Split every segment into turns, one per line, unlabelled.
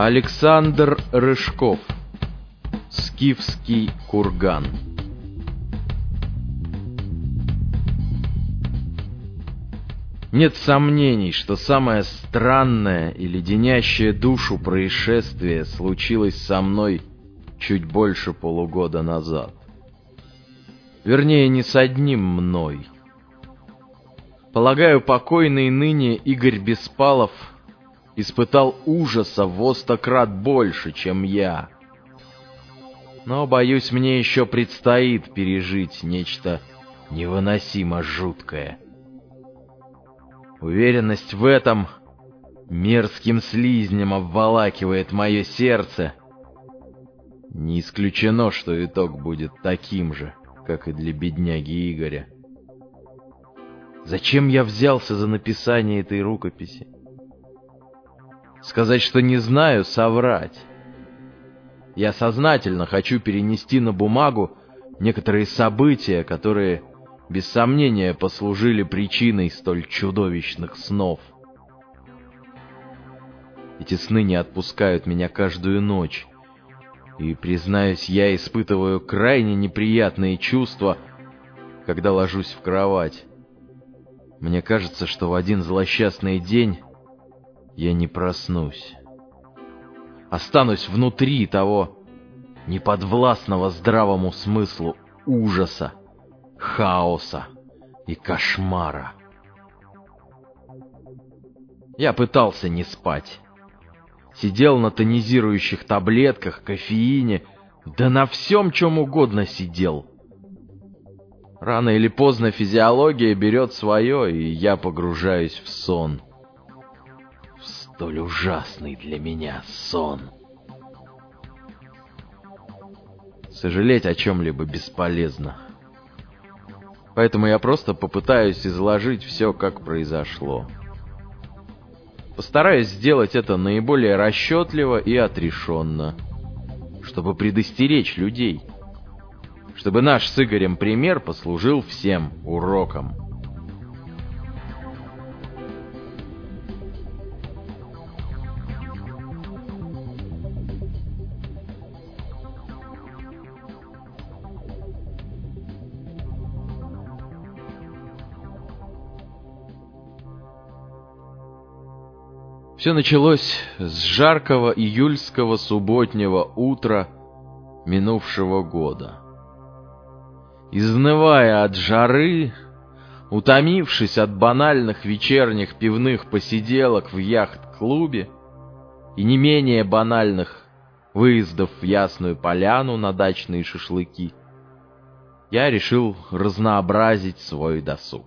Александр Рыжков. Скифский курган. Нет сомнений, что самое странное и леденящее душу происшествие случилось со мной чуть больше полугода назад. Вернее, не с одним мной. Полагаю, покойный ныне Игорь Беспалов испытал ужаса в стократ больше, чем я. Но, боюсь, мне еще предстоит пережить нечто невыносимо жуткое. Уверенность в этом мерзким слизнем обволакивает мое сердце. Не исключено, что итог будет таким же, как и для бедняги Игоря. Зачем я взялся за написание этой рукописи? Сказать, что не знаю, соврать. Я сознательно хочу перенести на бумагу некоторые события, которые без сомнения послужили причиной столь чудовищных снов. Эти сны не отпускают меня каждую ночь, и, признаюсь, я испытываю крайне неприятные чувства, когда ложусь в кровать. Мне кажется, что в один злосчастный день я не проснусь. Останусь внутри того неподвластного здравому смыслу ужаса, хаоса и кошмара. Я пытался не спать. Сидел на тонизирующих таблетках, кофеине, да на всем чем угодно сидел. Рано или поздно физиология берет свое, и я погружаюсь в сон. Столь ужасный для меня сон. Сожалеть о чем-либо бесполезно. Поэтому я просто попытаюсь изложить все, как произошло. Постараюсь сделать это наиболее расчетливо и отрешенно, чтобы предостеречь людей, чтобы наш с Игорем пример послужил всем уроком. Все началось с жаркого июльского субботнего утра минувшего года. Изнывая от жары, утомившись от банальных вечерних пивных посиделок в яхт-клубе и не менее банальных выездов в Ясную Поляну на дачные шашлыки, я решил разнообразить свой досуг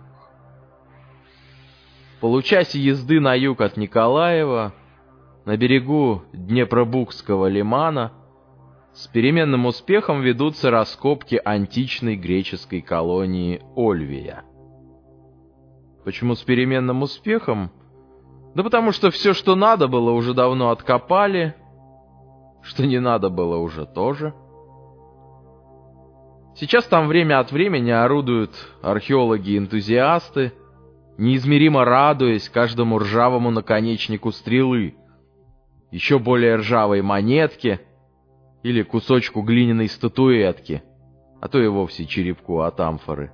получасе езды на юг от Николаева, на берегу Днепробукского лимана, с переменным успехом ведутся раскопки античной греческой колонии Ольвия. Почему с переменным успехом? Да потому что все, что надо было, уже давно откопали, что не надо было уже тоже. Сейчас там время от времени орудуют археологи-энтузиасты, неизмеримо радуясь каждому ржавому наконечнику стрелы, еще более ржавой монетке или кусочку глиняной статуэтки, а то и вовсе черепку от амфоры.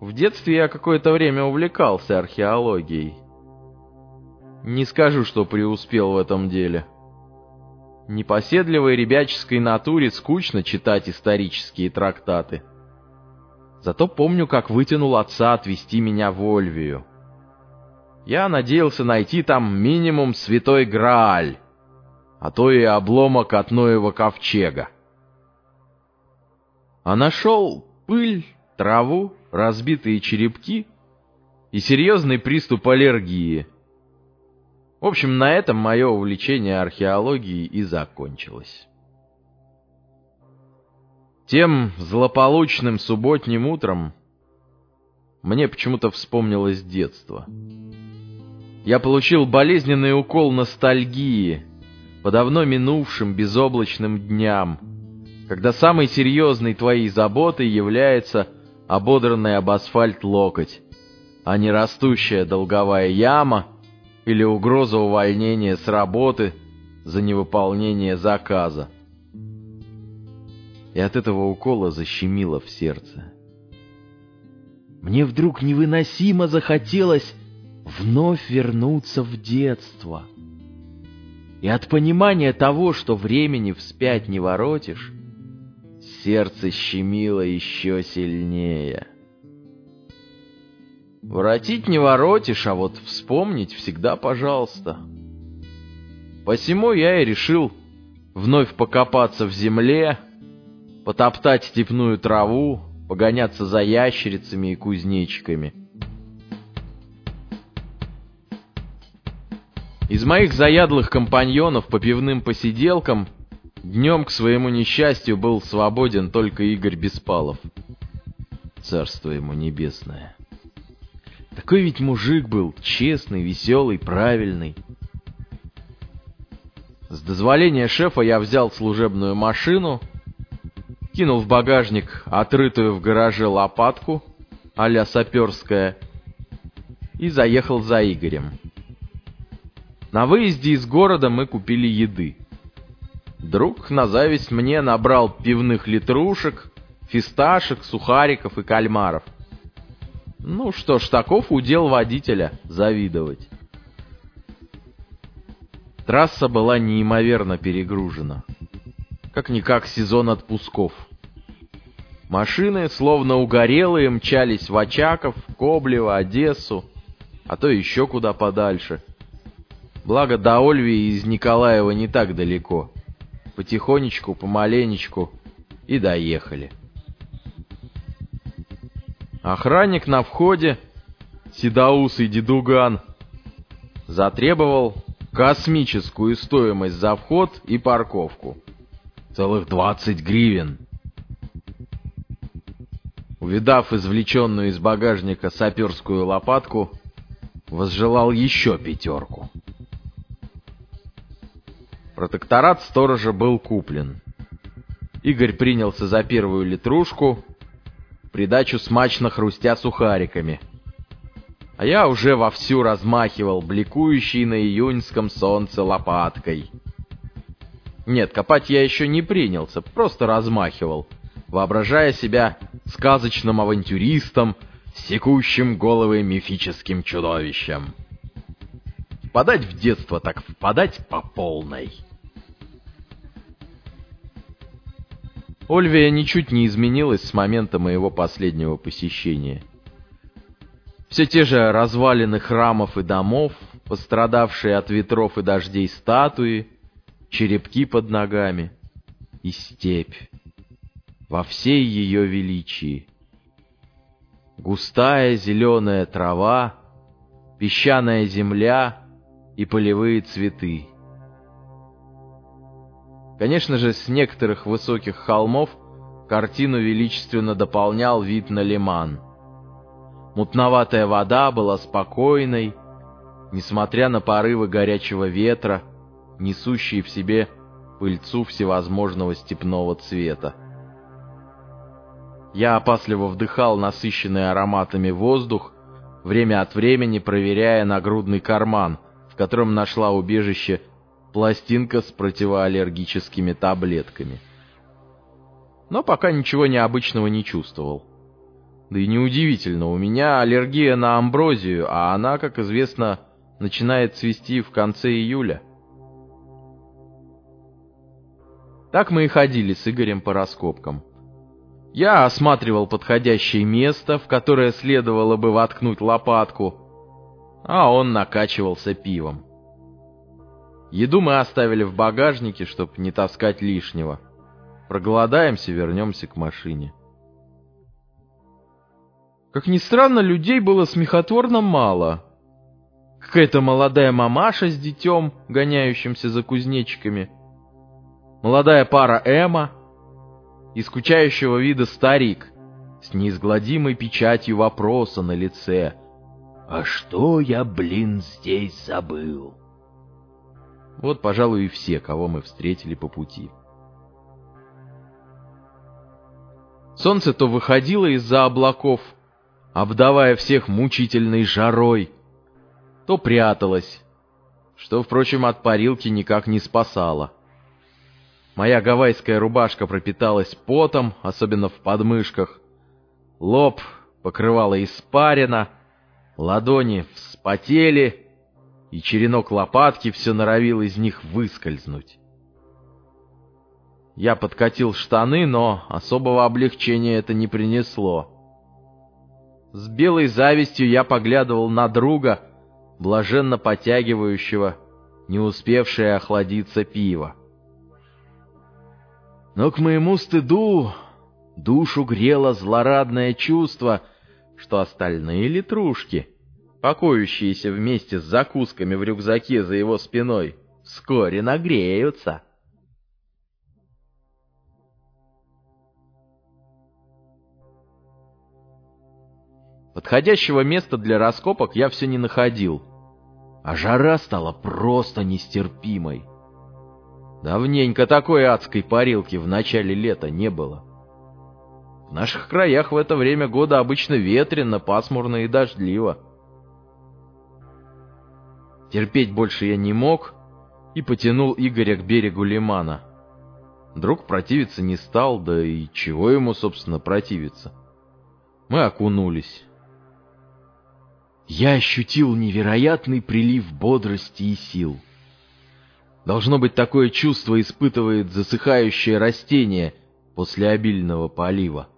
В детстве я какое-то время увлекался археологией. Не скажу, что преуспел в этом деле. Непоседливой ребяческой натуре скучно читать исторические трактаты. Зато помню, как вытянул отца отвезти меня в Ольвию. Я надеялся найти там минимум святой Грааль, а то и обломок от Ноева ковчега. А нашел пыль, траву, разбитые черепки и серьезный приступ аллергии. В общем, на этом мое увлечение археологией и закончилось. Тем злополучным субботним утром мне почему-то вспомнилось детство. Я получил болезненный укол ностальгии по давно минувшим безоблачным дням, когда самой серьезной твоей заботой является ободранный об асфальт локоть, а не растущая долговая яма или угроза увольнения с работы за невыполнение заказа. И от этого укола защемило в сердце. Мне вдруг невыносимо захотелось вновь вернуться в детство. И от понимания того, что времени вспять не воротишь, сердце щемило еще сильнее. Воротить не воротишь, а вот вспомнить всегда пожалуйста. Посему я и решил вновь покопаться в земле, потоптать степную траву, погоняться за ящерицами и кузнечиками. Из моих заядлых компаньонов по пивным посиделкам днем к своему несчастью был свободен только Игорь Беспалов. Царство ему небесное. Такой ведь мужик был, честный, веселый, правильный. С дозволения шефа я взял служебную машину, кинул в багажник отрытую в гараже лопатку а-ля саперская и заехал за Игорем. На выезде из города мы купили еды. Друг на зависть мне набрал пивных литрушек, фисташек, сухариков и кальмаров. Ну что ж, таков удел водителя — завидовать. Трасса была неимоверно перегружена. Как-никак сезон отпусков. Машины, словно угорелые, мчались в Очаков, Коблево, Одессу, а то еще куда подальше. Благо до Ольви из Николаева не так далеко. Потихонечку, помаленечку и доехали. Охранник на входе, седоусый дедуган, затребовал космическую стоимость за вход и парковку. Целых двадцать гривен. Увидав извлеченную из багажника саперскую лопатку, возжелал еще пятерку. Протекторат сторожа был куплен. Игорь принялся за первую литрушку, придачу смачно хрустя сухариками — а я уже вовсю размахивал бликующей на июньском солнце лопаткой. Нет, копать я еще не принялся, просто размахивал, воображая себя сказочным авантюристом, секущим головы мифическим чудовищем. Впадать в детство так впадать по полной. Ольвия ничуть не изменилась с момента моего последнего посещения. Все те же развалины храмов и домов, пострадавшие от ветров и дождей статуи, черепки под ногами и степь во всей ее величии. Густая зеленая трава, песчаная земля и полевые цветы. Конечно же, с некоторых высоких холмов картину величественно дополнял вид на лиман — Мутноватая вода была спокойной, несмотря на порывы горячего ветра, несущие в себе пыльцу всевозможного степного цвета. Я опасливо вдыхал насыщенный ароматами воздух, время от времени проверяя нагрудный карман, в котором нашла убежище пластинка с противоаллергическими таблетками. Но пока ничего необычного не чувствовал. Да и неудивительно, у меня аллергия на амброзию, а она, как известно, начинает цвести в конце июля. Так мы и ходили с Игорем по раскопкам. Я осматривал подходящее место, в которое следовало бы воткнуть лопатку, а он накачивался пивом. Еду мы оставили в багажнике, чтобы не таскать лишнего. Проголодаемся, вернемся к машине. Как ни странно, людей было смехотворно мало. Какая-то молодая мамаша с детем, гоняющимся за кузнечиками. Молодая пара Эма и скучающего вида старик с неизгладимой печатью вопроса на лице. «А что я, блин, здесь забыл?» Вот, пожалуй, и все, кого мы встретили по пути. Солнце то выходило из-за облаков, обдавая всех мучительной жарой, то пряталась, что, впрочем, от парилки никак не спасало. Моя гавайская рубашка пропиталась потом, особенно в подмышках. Лоб покрывала испарина, ладони вспотели, и черенок лопатки все норовил из них выскользнуть. Я подкатил штаны, но особого облегчения это не принесло. С белой завистью я поглядывал на друга, блаженно потягивающего, не успевшее охладиться пиво. Но к моему стыду душу грело злорадное чувство, что остальные литрушки, покоящиеся вместе с закусками в рюкзаке за его спиной, вскоре нагреются. Подходящего места для раскопок я все не находил, а жара стала просто нестерпимой. Давненько такой адской парилки в начале лета не было. В наших краях в это время года обычно ветрено, пасмурно и дождливо. Терпеть больше я не мог и потянул Игоря к берегу лимана. Друг противиться не стал, да и чего ему, собственно, противиться. Мы окунулись. Я ощутил невероятный прилив бодрости и сил. Должно быть, такое чувство испытывает засыхающее растение после обильного полива.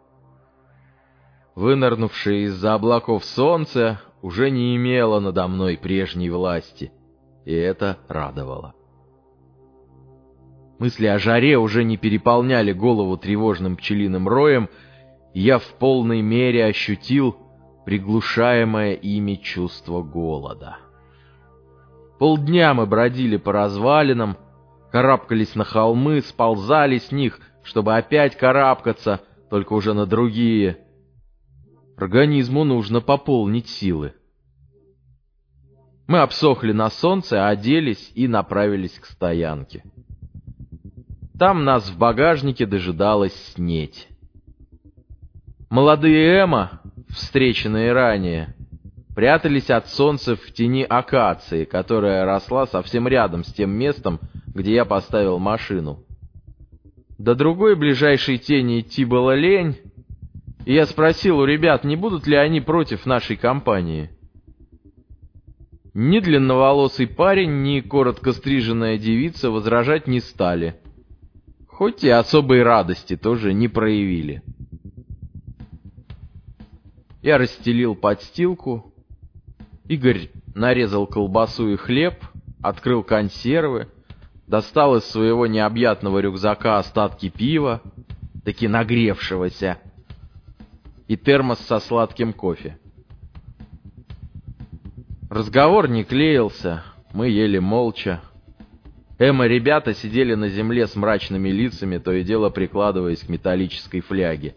Вынырнувшее из-за облаков солнце уже не имело надо мной прежней власти, и это радовало. Мысли о жаре уже не переполняли голову тревожным пчелиным роем, и я в полной мере ощутил приглушаемое ими чувство голода. Полдня мы бродили по развалинам, карабкались на холмы, сползали с них, чтобы опять карабкаться, только уже на другие. Организму нужно пополнить силы. Мы обсохли на солнце, оделись и направились к стоянке. Там нас в багажнике дожидалась снеть. Молодые Эма, встреченные ранее, прятались от солнца в тени акации, которая росла совсем рядом с тем местом, где я поставил машину. До другой ближайшей тени идти было лень, и я спросил у ребят, не будут ли они против нашей компании. Ни длинноволосый парень, ни коротко стриженная девица возражать не стали, хоть и особой радости тоже не проявили. Я расстелил подстилку, Игорь нарезал колбасу и хлеб, открыл консервы, достал из своего необъятного рюкзака остатки пива, таки нагревшегося, и термос со сладким кофе. Разговор не клеился, мы ели молча. И ребята сидели на земле с мрачными лицами, то и дело прикладываясь к металлической фляге.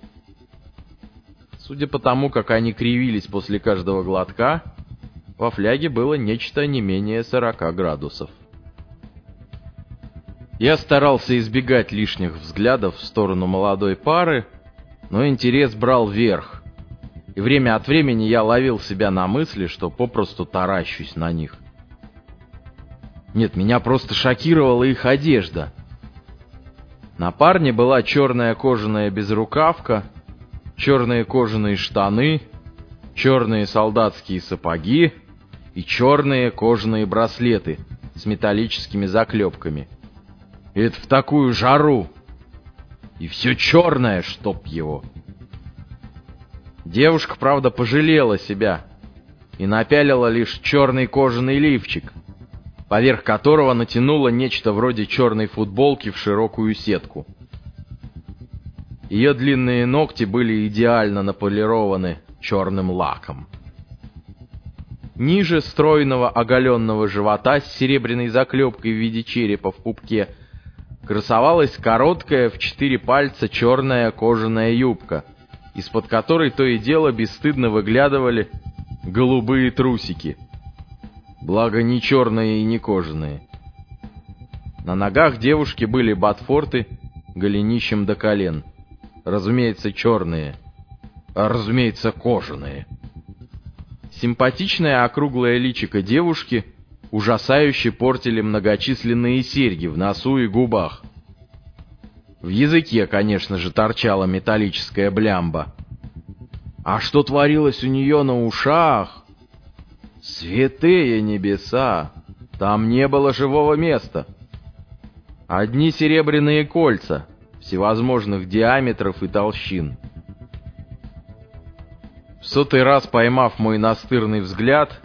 Судя по тому, как они кривились после каждого глотка, во фляге было нечто не менее 40 градусов. Я старался избегать лишних взглядов в сторону молодой пары, но интерес брал верх, и время от времени я ловил себя на мысли, что попросту таращусь на них. Нет, меня просто шокировала их одежда. На парне была черная кожаная безрукавка, черные кожаные штаны, черные солдатские сапоги, и черные кожаные браслеты с металлическими заклепками. Это в такую жару! И все черное, чтоб его! Девушка, правда, пожалела себя и напялила лишь черный кожаный лифчик, поверх которого натянула нечто вроде черной футболки в широкую сетку. Ее длинные ногти были идеально наполированы черным лаком. Ниже стройного оголенного живота с серебряной заклепкой в виде черепа в пупке красовалась короткая в четыре пальца черная кожаная юбка, из-под которой то и дело бесстыдно выглядывали голубые трусики. Благо не черные и не кожаные. На ногах девушки были ботфорты голенищем до колен. Разумеется, черные. А разумеется, кожаные. Симпатичное округлое личико девушки ужасающе портили многочисленные серьги в носу и губах. В языке, конечно же, торчала металлическая блямба. А что творилось у нее на ушах? Святые небеса! Там не было живого места. Одни серебряные кольца, всевозможных диаметров и толщин. В сотый раз поймав мой настырный взгляд,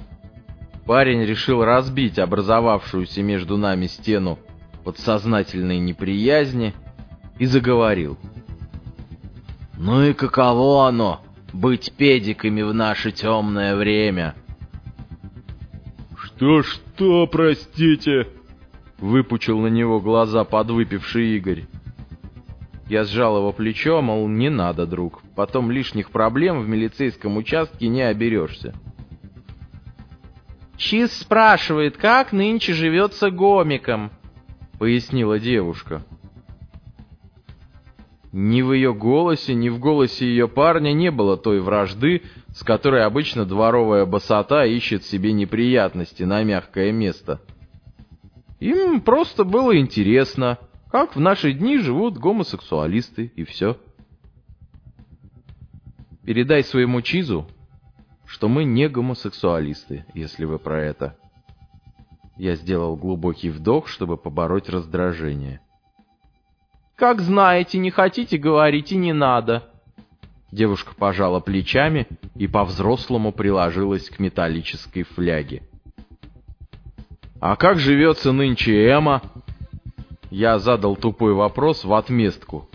парень решил разбить образовавшуюся между нами стену подсознательной неприязни и заговорил. «Ну и каково оно, быть педиками в наше темное время?»
«Что-что, простите?»
— выпучил на него глаза подвыпивший Игорь. Я сжал его плечо, мол, не надо, друг. Потом лишних проблем в милицейском участке не оберешься. «Чиз спрашивает, как нынче живется гомиком», — пояснила девушка. Ни в ее голосе, ни в голосе ее парня не было той вражды, с которой обычно дворовая босота ищет себе неприятности на мягкое место. Им просто было интересно, как в наши дни живут гомосексуалисты, и все. Передай своему Чизу, что мы не гомосексуалисты, если вы про это. Я сделал глубокий вдох, чтобы побороть раздражение. «Как знаете, не хотите говорить и не надо». Девушка пожала плечами и по-взрослому приложилась к металлической фляге. «А как живется нынче Эма?» Я задал тупой вопрос в отместку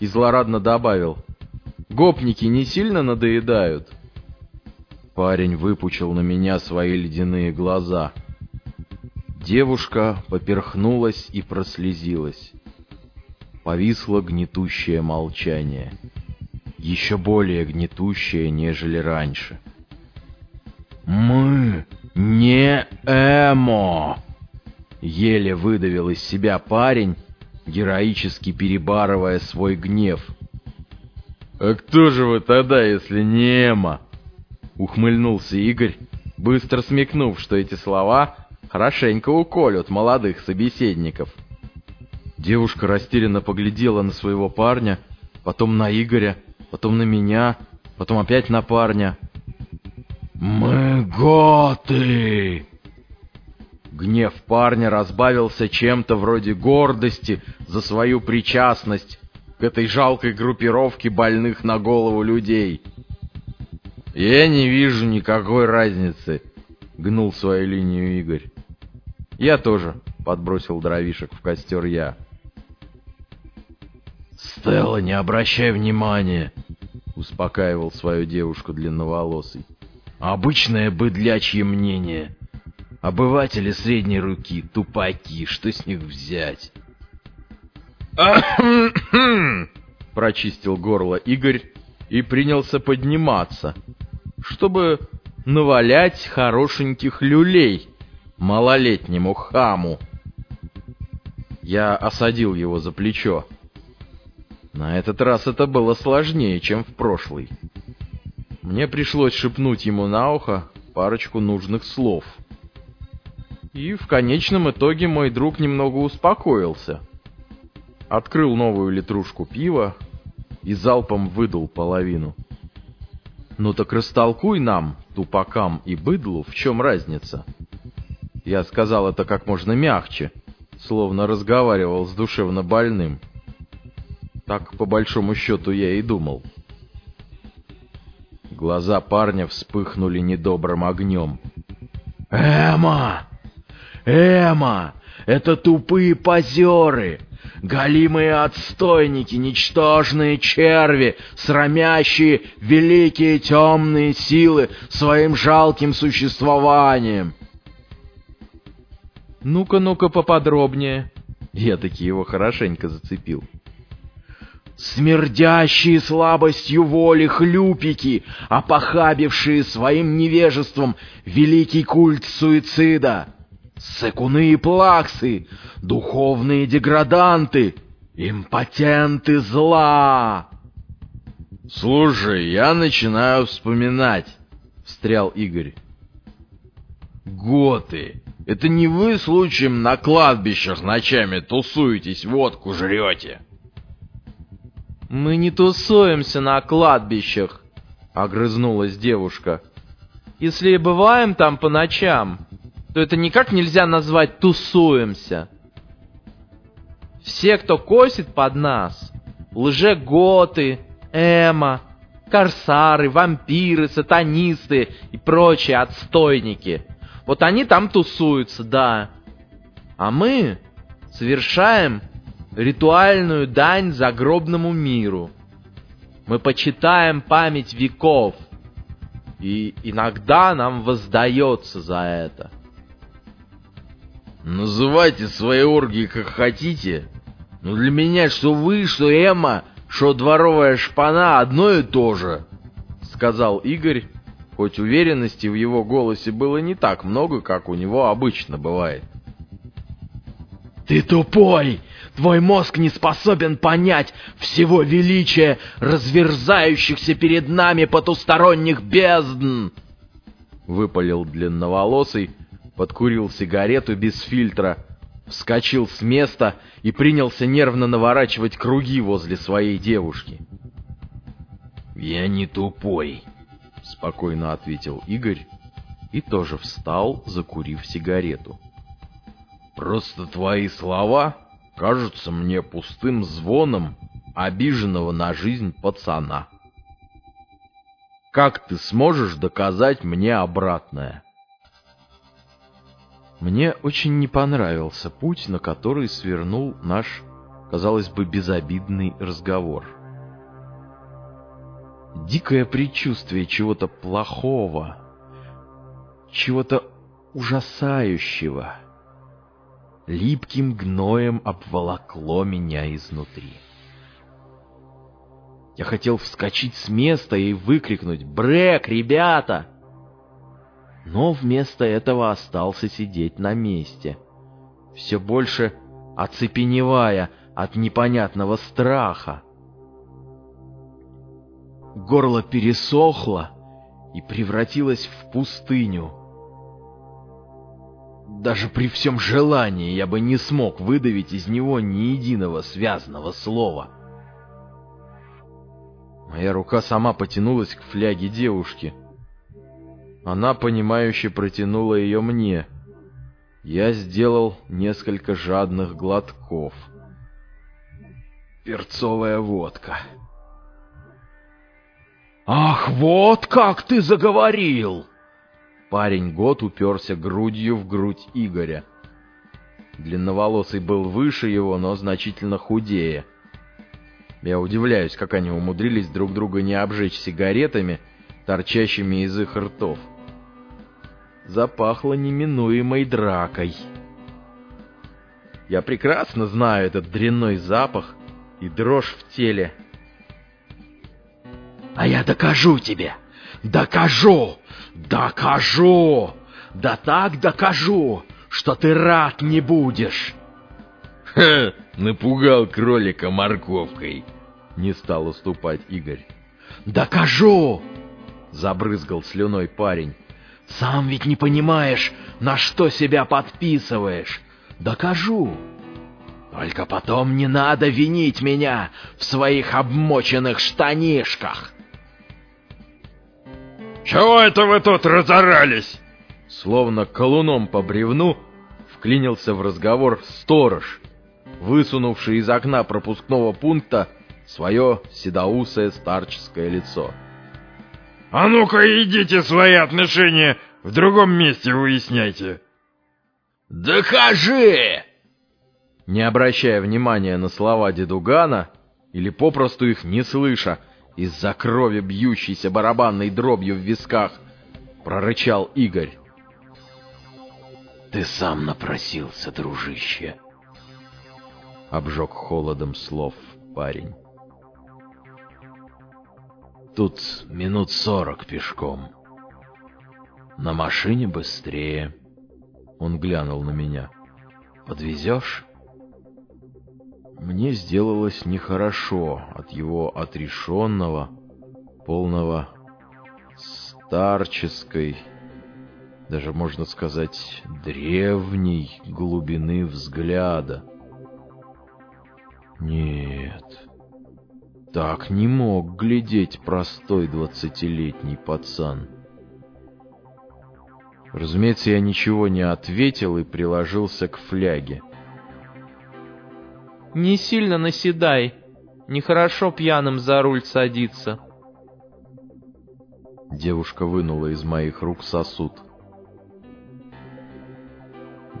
и злорадно добавил. «Гопники не сильно надоедают?» Парень выпучил на меня свои ледяные глаза. Девушка поперхнулась и прослезилась. Повисло гнетущее молчание. Еще более гнетущее, нежели раньше. «Мы не эмо!» Еле выдавил из себя парень, героически перебарывая свой гнев.
«А кто же вы тогда, если не Эма?»
Ухмыльнулся Игорь, быстро смекнув, что эти слова хорошенько уколют молодых собеседников. Девушка растерянно поглядела на своего парня, потом на Игоря, потом на меня, потом опять на парня. «Мы готы!» Гнев парня разбавился чем-то вроде гордости за свою причастность к этой жалкой группировке больных на голову людей. «Я не вижу никакой разницы», — гнул свою линию Игорь. «Я тоже», — подбросил дровишек в костер я. «Стелла, не обращай внимания», — успокаивал свою девушку длинноволосый. «Обычное быдлячье мнение». Обыватели средней руки, тупаки, что с них взять? Прочистил горло Игорь и принялся подниматься, чтобы навалять хорошеньких люлей малолетнему хаму. Я осадил его за плечо. На этот раз это было сложнее, чем в прошлый. Мне пришлось шепнуть ему на ухо парочку нужных слов — и в конечном итоге мой друг немного успокоился. Открыл новую литрушку пива и залпом выдал половину. «Ну так растолкуй нам, тупакам и быдлу, в чем разница?» Я сказал это как можно мягче, словно разговаривал с душевно больным. Так, по большому счету, я и думал. Глаза парня вспыхнули недобрым огнем. «Эма!» Эма, это тупые позеры, голимые отстойники, ничтожные черви, срамящие великие темные силы своим жалким существованием. Ну-ка, ну-ка поподробнее. Я таки его хорошенько зацепил. Смердящие слабостью воли хлюпики, опохабившие своим невежеством великий культ суицида — секуны и плаксы, духовные деграданты, импотенты зла. «Слушай, я начинаю вспоминать», — встрял Игорь. «Готы,
Это не вы случаем на кладбищах ночами тусуетесь, водку жрете?
Мы не тусуемся на кладбищах, огрызнулась девушка. Если и бываем там по ночам, то это никак нельзя назвать «тусуемся». Все, кто косит под нас, лжеготы, эма, корсары, вампиры, сатанисты и прочие отстойники. Вот они там тусуются, да. А мы совершаем ритуальную дань загробному миру. Мы почитаем память веков, и иногда нам воздается за это.
Называйте свои оргии как хотите, но для меня что вы, что Эмма, что дворовая шпана одно и то же,
сказал Игорь, хоть уверенности в его голосе было не так много, как у него обычно бывает.
«Ты тупой! Твой мозг не способен понять всего величия разверзающихся перед нами потусторонних бездн!»
Выпалил длинноволосый, подкурил сигарету без фильтра, вскочил с места и принялся нервно наворачивать круги возле своей девушки.
«Я не тупой», —
спокойно ответил Игорь и тоже встал, закурив сигарету.
«Просто твои слова кажутся мне пустым звоном обиженного на жизнь пацана. Как ты сможешь доказать мне обратное?»
Мне очень не понравился путь, на который свернул наш, казалось бы, безобидный разговор. Дикое предчувствие чего-то плохого, чего-то ужасающего, липким гноем обволокло меня изнутри. Я хотел вскочить с места и выкрикнуть «Брэк, ребята!» Но вместо этого остался сидеть на месте, все больше оцепеневая от непонятного страха. Горло пересохло и превратилось в пустыню. Даже при всем желании я бы не смог выдавить из него ни единого связанного слова. Моя рука сама потянулась к фляге девушки — она, понимающе протянула ее мне. Я сделал несколько жадных глотков. Перцовая водка.
«Ах, вот как ты заговорил!»
Парень год уперся грудью в грудь Игоря. Длинноволосый был выше его, но значительно худее. Я удивляюсь, как они умудрились друг друга не обжечь сигаретами, торчащими из их ртов запахло неминуемой дракой. Я прекрасно знаю этот дрянной запах и дрожь в теле.
А я докажу тебе! Докажу! Докажу! Да так докажу, что ты рад не будешь!
Ха! Напугал кролика морковкой.
Не стал уступать Игорь.
«Докажу!»
— забрызгал слюной парень.
Сам ведь не понимаешь, на что себя подписываешь. Докажу. Только потом не надо винить меня в своих обмоченных штанишках.
«Чего это вы тут разорались?»
Словно колуном по бревну вклинился в разговор сторож, высунувший из окна пропускного пункта свое седоусое старческое лицо.
А ну-ка идите свои отношения в другом месте выясняйте.
Докажи!
Не обращая внимания на слова дедугана, или попросту их не слыша, из-за крови бьющейся барабанной дробью в висках, прорычал Игорь.
«Ты сам напросился, дружище!»
Обжег холодом слов парень. Тут минут сорок пешком. На машине быстрее. Он глянул на меня. Подвезешь? Мне сделалось нехорошо от его отрешенного, полного старческой даже можно сказать, древней глубины взгляда. Нет, так не мог глядеть простой двадцатилетний пацан. Разумеется, я ничего не ответил и приложился к фляге.
«Не сильно наседай, нехорошо пьяным за руль садиться».
Девушка вынула из моих рук сосуд.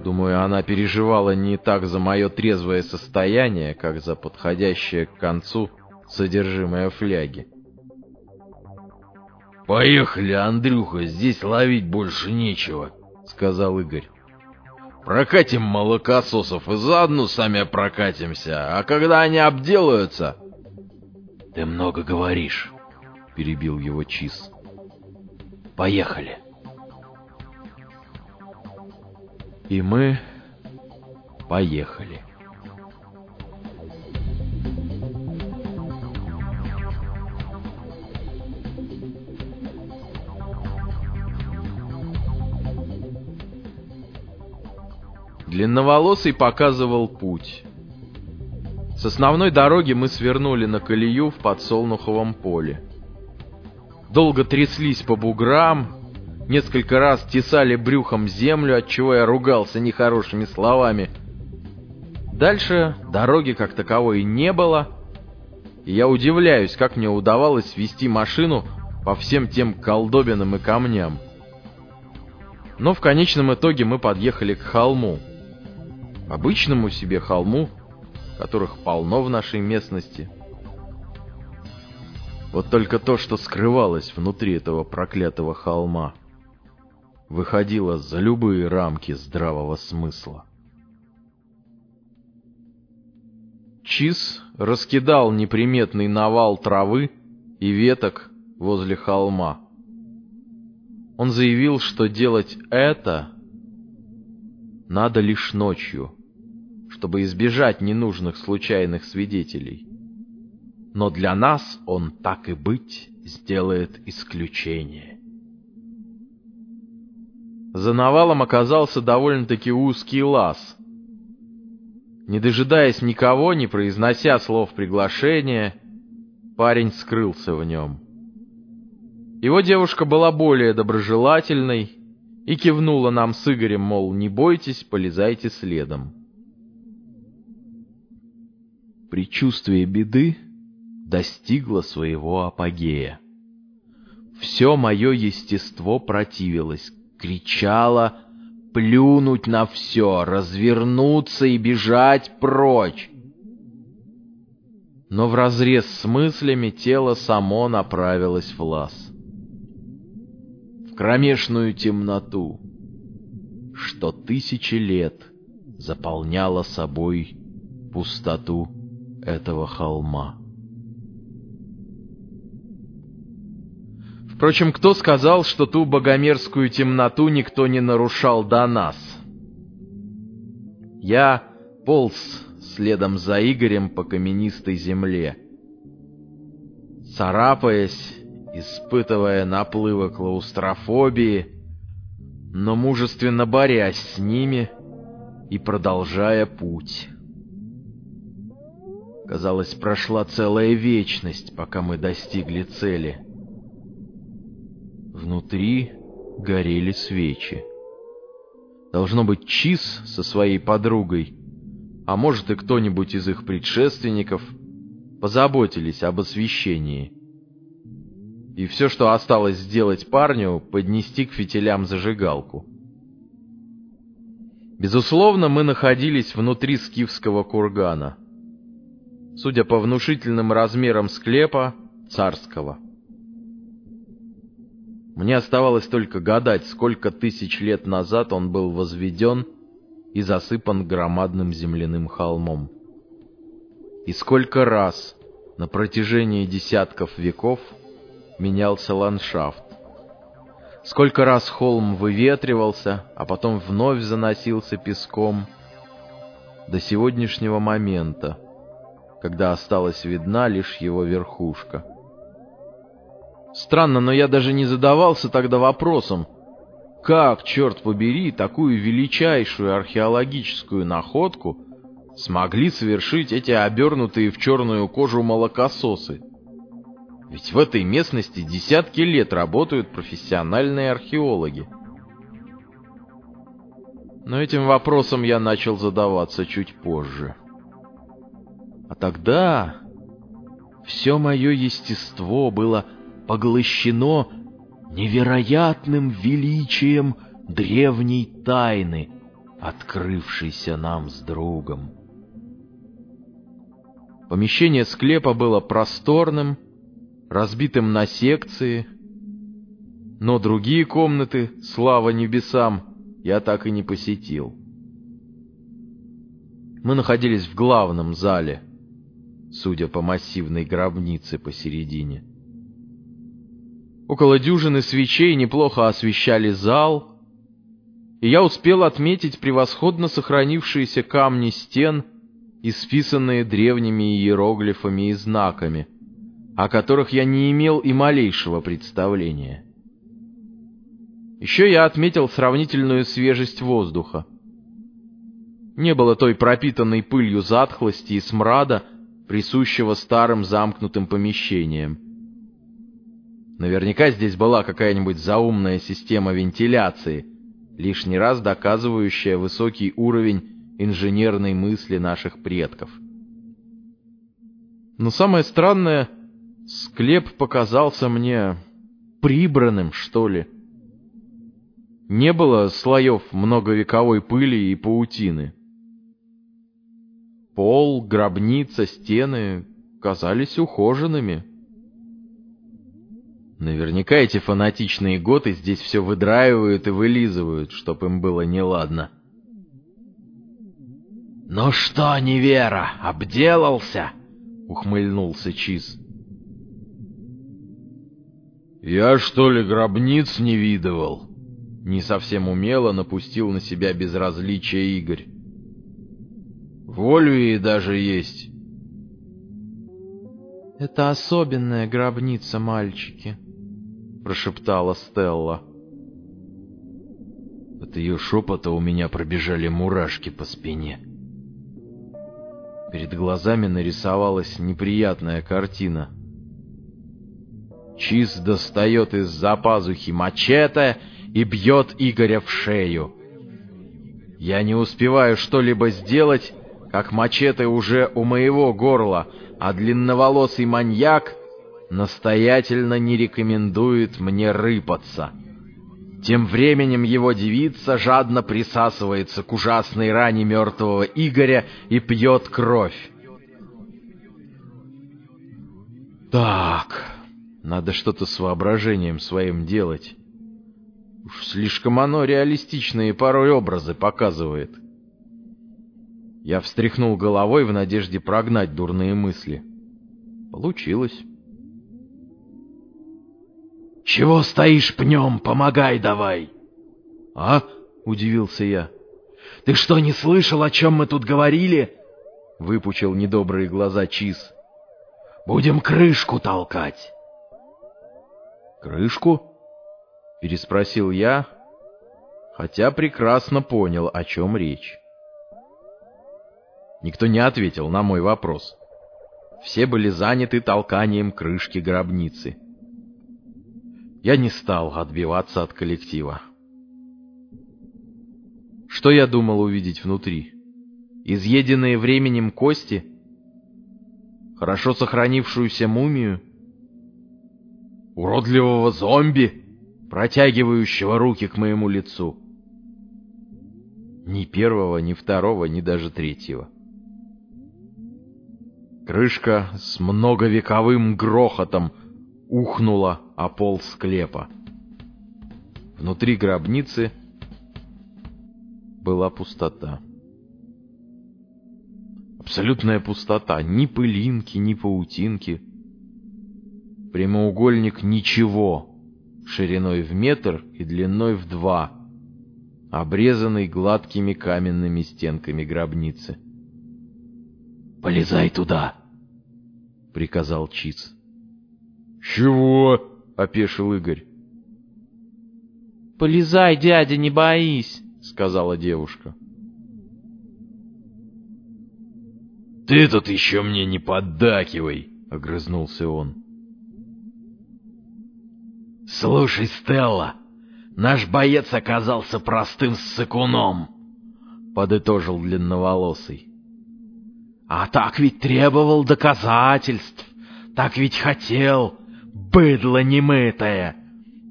Думаю, она переживала не так за мое трезвое состояние, как за подходящее к концу содержимое фляги.
«Поехали, Андрюха, здесь ловить больше нечего», — сказал Игорь. «Прокатим молокососов и заодно сами прокатимся, а когда они обделаются...»
«Ты много говоришь», — перебил его Чиз. «Поехали».
И мы поехали. Длинноволосый показывал путь. С основной дороги мы свернули на колею в подсолнуховом поле. Долго тряслись по буграм, несколько раз тесали брюхом землю, от чего я ругался нехорошими словами. Дальше дороги как таковой не было, и я удивляюсь, как мне удавалось вести машину по всем тем колдобинам и камням. Но в конечном итоге мы подъехали к холму. Обычному себе холму, которых полно в нашей местности. Вот только то, что скрывалось внутри этого проклятого холма, выходило за любые рамки здравого смысла. Чиз раскидал неприметный навал травы и веток возле холма. Он заявил, что делать это надо лишь ночью, чтобы избежать ненужных случайных свидетелей. Но для нас он, так и быть, сделает исключение. За навалом оказался довольно-таки узкий лаз. Не дожидаясь никого, не произнося слов приглашения, парень скрылся в нем. Его девушка была более доброжелательной и кивнула нам с Игорем, мол, не бойтесь, полезайте следом. Причувствие беды достигло своего апогея. Все мое естество противилось, кричало плюнуть на все, развернуться и бежать прочь. Но вразрез с мыслями тело само направилось в лаз. В кромешную темноту, что тысячи лет заполняла собой пустоту этого холма. Впрочем, кто сказал, что ту богомерзкую темноту никто не нарушал до нас? Я полз следом за Игорем по каменистой земле. Царапаясь, испытывая наплывы клаустрофобии, но мужественно борясь с ними и продолжая путь. Казалось, прошла целая вечность, пока мы достигли цели — Внутри горели свечи. Должно быть, Чиз со своей подругой, а может и кто-нибудь из их предшественников, позаботились об освещении. И все, что осталось сделать парню, поднести к фитилям зажигалку. Безусловно, мы находились внутри скифского кургана. Судя по внушительным размерам склепа, царского. Мне оставалось только гадать, сколько тысяч лет назад он был возведен и засыпан громадным земляным холмом. И сколько раз на протяжении десятков веков менялся ландшафт. Сколько раз холм выветривался, а потом вновь заносился песком до сегодняшнего момента, когда осталась видна лишь его верхушка. Странно, но я даже не задавался тогда вопросом, как, черт побери, такую величайшую археологическую находку смогли совершить эти обернутые в черную кожу молокососы? Ведь в этой местности десятки лет работают профессиональные археологи. Но этим вопросом я начал задаваться чуть позже. А тогда все мое естество было поглощено невероятным величием древней тайны, открывшейся нам с другом. Помещение склепа было просторным, разбитым на секции, но другие комнаты, слава небесам, я так и не посетил. Мы находились в главном зале, судя по массивной гробнице посередине. Около дюжины свечей неплохо освещали зал, и я успел отметить превосходно сохранившиеся камни стен, исписанные древними иероглифами и знаками, о которых я не имел и малейшего представления. Еще я отметил сравнительную свежесть воздуха. Не было той пропитанной пылью затхлости и смрада, присущего старым замкнутым помещениям. Наверняка здесь была какая-нибудь заумная система вентиляции, лишний раз доказывающая высокий уровень инженерной мысли наших предков. Но самое странное — Склеп показался мне прибранным, что ли. Не было слоев многовековой пыли и паутины. Пол, гробница, стены казались ухоженными. Наверняка эти фанатичные готы здесь все выдраивают и вылизывают, чтоб им было неладно.
«Ну что, невера, обделался?» — ухмыльнулся Чиз.
«Я, что ли, гробниц не видывал?» Не совсем умело напустил на себя безразличие Игорь. «Волю ей даже есть».
«Это особенная гробница, мальчики», — прошептала Стелла.
От ее шепота у меня пробежали мурашки по спине.
Перед глазами нарисовалась неприятная картина — Чиз достает из-за пазухи мачете и бьет Игоря в шею. Я не успеваю что-либо сделать, как мачете уже у моего горла, а длинноволосый маньяк настоятельно не рекомендует мне рыпаться. Тем временем его девица жадно присасывается к ужасной ране мертвого Игоря и пьет кровь. Так, надо что-то с воображением своим делать. Уж слишком оно реалистичные порой образы показывает. Я встряхнул головой в надежде прогнать дурные мысли. Получилось.
«Чего стоишь пнем? Помогай давай!»
«А?» — удивился я.
«Ты что, не слышал, о чем мы тут говорили?»
— выпучил недобрые глаза Чиз.
«Будем крышку толкать!»
«Крышку?» — переспросил я, хотя прекрасно понял, о чем речь. Никто не ответил на мой вопрос. Все были заняты толканием крышки гробницы. Я не стал отбиваться от коллектива. Что я думал увидеть внутри? Изъеденные временем кости? Хорошо сохранившуюся мумию? уродливого зомби, протягивающего руки к моему лицу. Ни первого, ни второго, ни даже третьего. Крышка с многовековым грохотом ухнула о пол склепа. Внутри гробницы была пустота. Абсолютная пустота, ни пылинки, ни паутинки — Прямоугольник ничего, шириной в метр и длиной в два, обрезанный гладкими каменными стенками гробницы.
«Полезай туда!»
— приказал Чиц.
«Чего?»
— опешил Игорь.
Полезай, дядя, не боись,
сказала девушка.
Ты тут еще мне не поддакивай, огрызнулся он.
Слушай, Стелла, наш боец оказался простым ссыкуном, подытожил длинноволосый. А так ведь требовал доказательств, так ведь хотел, быдло немытое.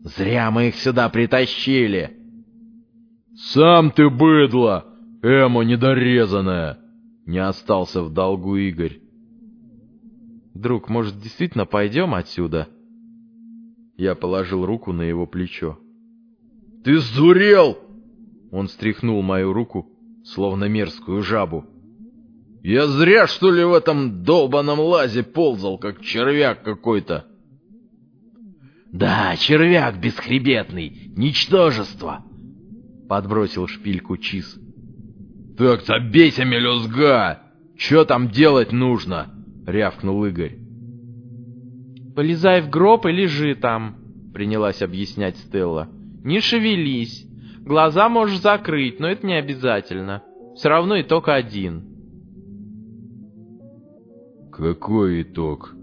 Зря мы их сюда притащили.
Сам ты быдло, Эма недорезанная. Не остался в долгу Игорь. Друг, может, действительно пойдем отсюда? Я положил руку на его плечо.
Ты сдурел?
Он стряхнул мою руку, словно мерзкую жабу.
Я зря, что ли, в этом долбаном лазе ползал, как червяк какой-то.
Да, червяк бесхребетный, ничтожество. Подбросил шпильку Чиз.
Так забейся, мелюзга! Че там делать нужно? Рявкнул Игорь.
Полезай в гроб и лежи там, принялась объяснять Стелла. Не шевелись. Глаза можешь закрыть, но это не обязательно. Все равно итог один.
Какой итог?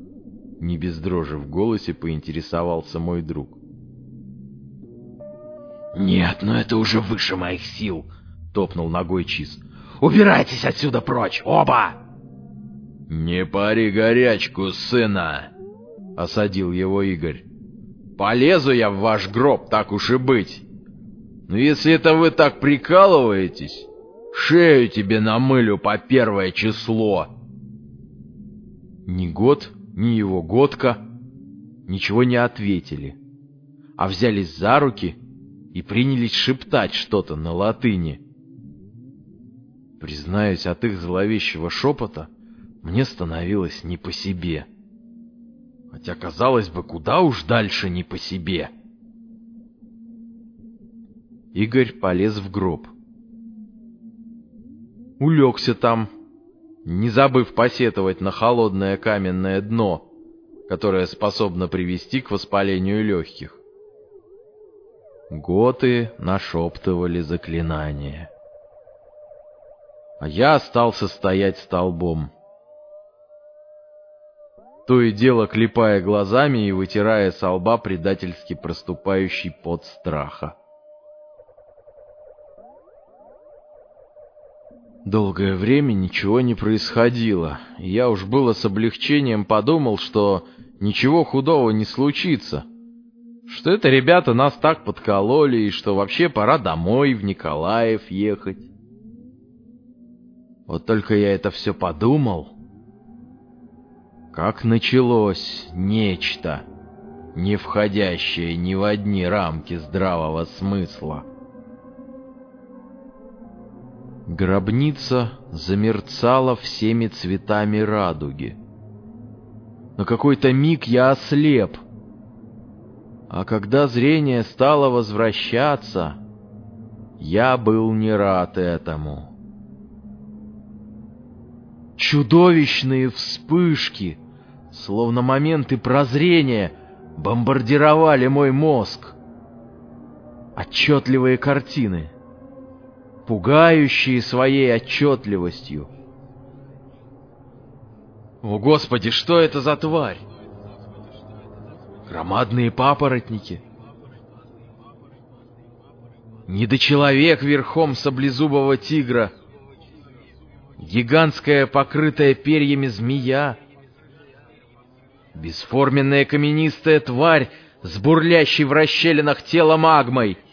Не без дрожи в голосе поинтересовался мой друг.
Нет, но это уже выше моих сил, топнул ногой Чиз. Убирайтесь отсюда прочь, оба!
Не пари горячку, сына, осадил его Игорь. Полезу я в ваш гроб, так уж и быть. Но если это вы так прикалываетесь, шею тебе намылю по первое число.
Ни год, ни его годка ничего не ответили, а взялись за руки и принялись шептать что-то на латыни. Признаюсь, от их зловещего шепота мне становилось не по себе. Хотя, казалось бы, куда уж дальше не по себе. Игорь полез в гроб. Улегся там, не забыв посетовать на холодное каменное дно, которое способно привести к воспалению легких. Готы нашептывали заклинания. А я остался стоять столбом. То и дело клепая глазами и вытирая со лба предательски проступающий пот страха. Долгое время ничего не происходило, и я уж было с облегчением подумал, что ничего худого не случится. Что это ребята нас так подкололи, и что вообще пора домой, в Николаев ехать. Вот только я это все подумал, как началось нечто, не входящее ни в одни рамки здравого смысла. Гробница замерцала всеми цветами радуги. На какой-то миг я ослеп. А когда зрение стало возвращаться, я был не рад этому. Чудовищные вспышки, словно моменты прозрения, бомбардировали мой мозг. Отчетливые картины — пугающие своей отчетливостью. О, Господи, что это за тварь? Громадные папоротники. Недочеловек верхом саблезубого тигра. Гигантская, покрытая перьями змея. Бесформенная каменистая тварь с бурлящей в расщелинах тела магмой —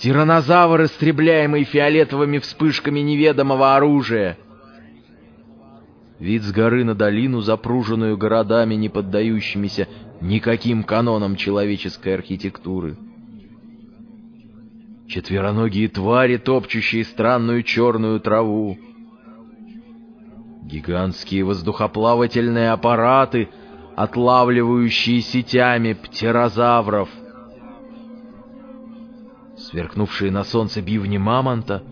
Тиранозавр, истребляемый фиолетовыми вспышками неведомого оружия. Вид с горы на долину, запруженную городами, не поддающимися никаким канонам человеческой архитектуры. Четвероногие твари, топчущие странную черную траву. Гигантские воздухоплавательные аппараты, отлавливающие сетями птерозавров — сверкнувшие на солнце бивни мамонта,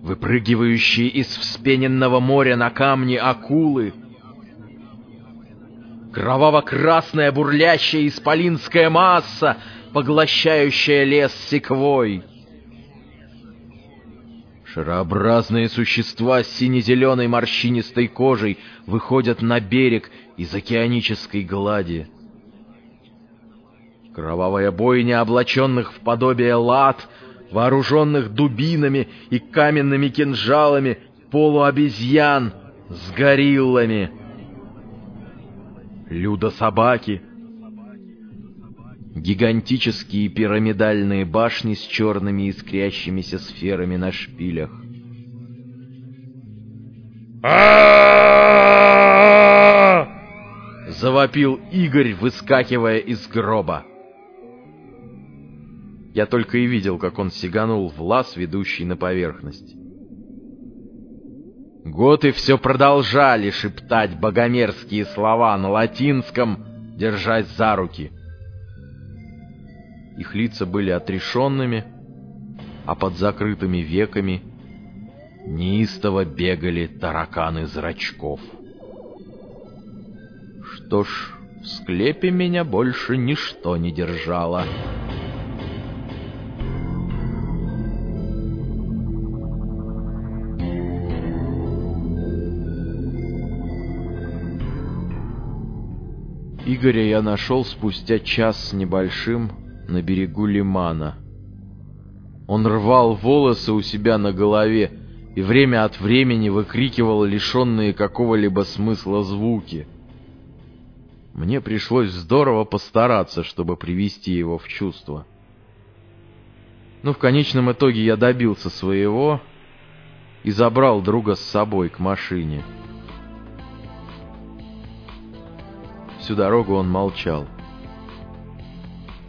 выпрыгивающие из вспененного моря на камни акулы, кроваво-красная бурлящая исполинская масса,
поглощающая лес секвой. Шарообразные существа с сине-зеленой морщинистой кожей выходят на берег из океанической глади. Кровавая бойня облаченных в подобие лад, вооруженных дубинами и каменными кинжалами, полуобезьян с гориллами. Людо-собаки — гигантические пирамидальные башни с черными искрящимися сферами на шпилях. Завопил Игорь, выскакивая из гроба. Я только и видел, как он сиганул в лаз, ведущий на поверхность. Готы все продолжали шептать богомерзкие слова на латинском, держась за руки — их лица были отрешенными, а под закрытыми веками неистово бегали тараканы зрачков. Что ж, в склепе меня больше ничто не держало. Игоря я нашел спустя час с небольшим на берегу лимана. Он рвал волосы у себя на голове и время от времени выкрикивал лишенные какого-либо смысла звуки. Мне пришлось здорово постараться, чтобы привести его в чувство. Но в конечном итоге я добился своего и забрал друга с собой к машине. Всю дорогу он молчал.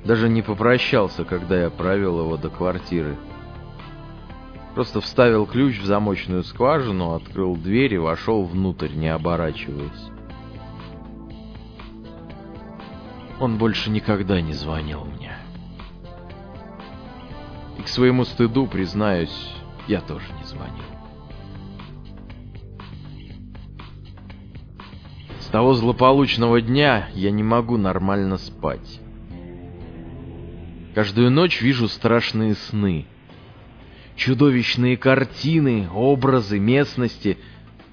Даже не попрощался, когда я провел его до квартиры. Просто вставил ключ в замочную скважину, открыл дверь и вошел внутрь, не оборачиваясь. Он больше никогда не звонил мне. И к своему стыду, признаюсь, я тоже не звонил. Того злополучного дня я не могу нормально спать. Каждую ночь вижу страшные сны. Чудовищные картины, образы, местности.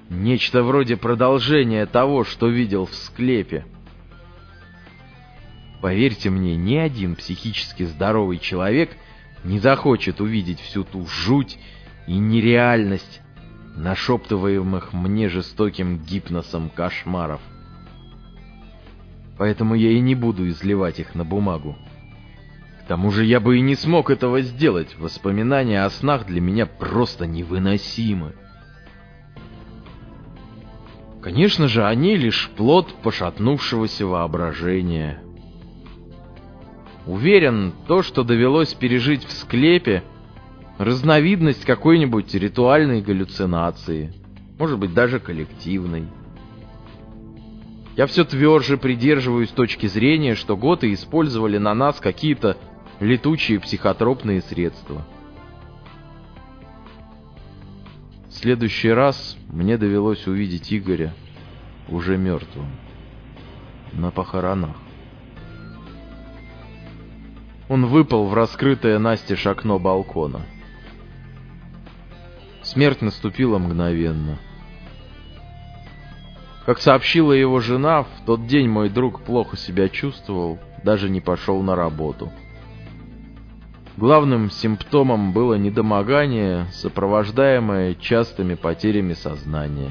Нечто вроде продолжения того, что видел в склепе. Поверьте мне, ни один психически здоровый человек не захочет увидеть всю ту жуть и нереальность нашептываемых мне жестоким гипносом кошмаров. Поэтому я и не буду изливать их на бумагу тому же я бы и не смог этого сделать. Воспоминания о снах для меня просто невыносимы. Конечно же, они лишь плод пошатнувшегося воображения. Уверен, то, что довелось пережить в склепе, разновидность какой-нибудь ритуальной галлюцинации, может быть, даже коллективной. Я все тверже придерживаюсь точки зрения, что готы использовали на нас какие-то летучие психотропные средства. В следующий раз мне довелось увидеть Игоря уже мертвым, на похоронах. Он выпал в раскрытое настежь окно балкона. Смерть наступила мгновенно. Как сообщила его жена, в тот день мой друг плохо себя чувствовал, даже не пошел на работу. Главным симптомом было недомогание, сопровождаемое частыми потерями сознания.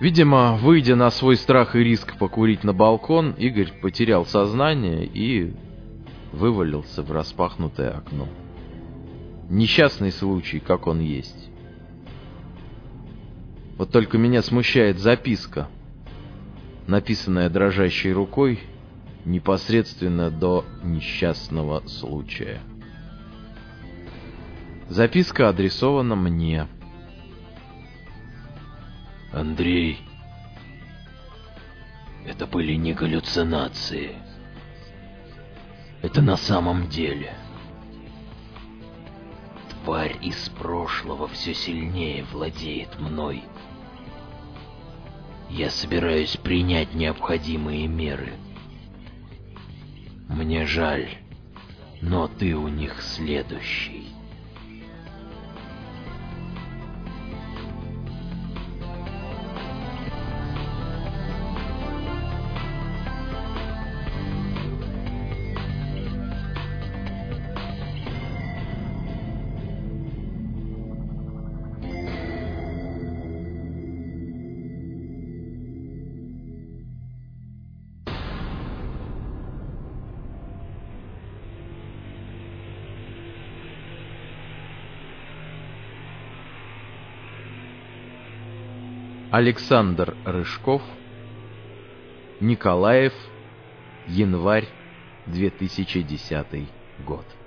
Видимо, выйдя на свой страх и риск покурить на балкон, Игорь потерял сознание и вывалился в распахнутое окно. Несчастный случай, как он есть. Вот только меня смущает записка, написанная дрожащей рукой непосредственно до несчастного случая. Записка адресована мне. Андрей, это были не галлюцинации. Это на самом деле. Тварь из прошлого все сильнее владеет мной. Я собираюсь принять необходимые меры. Мне жаль, но ты у них следующий.
Александр Рыжков, Николаев, январь 2010 год.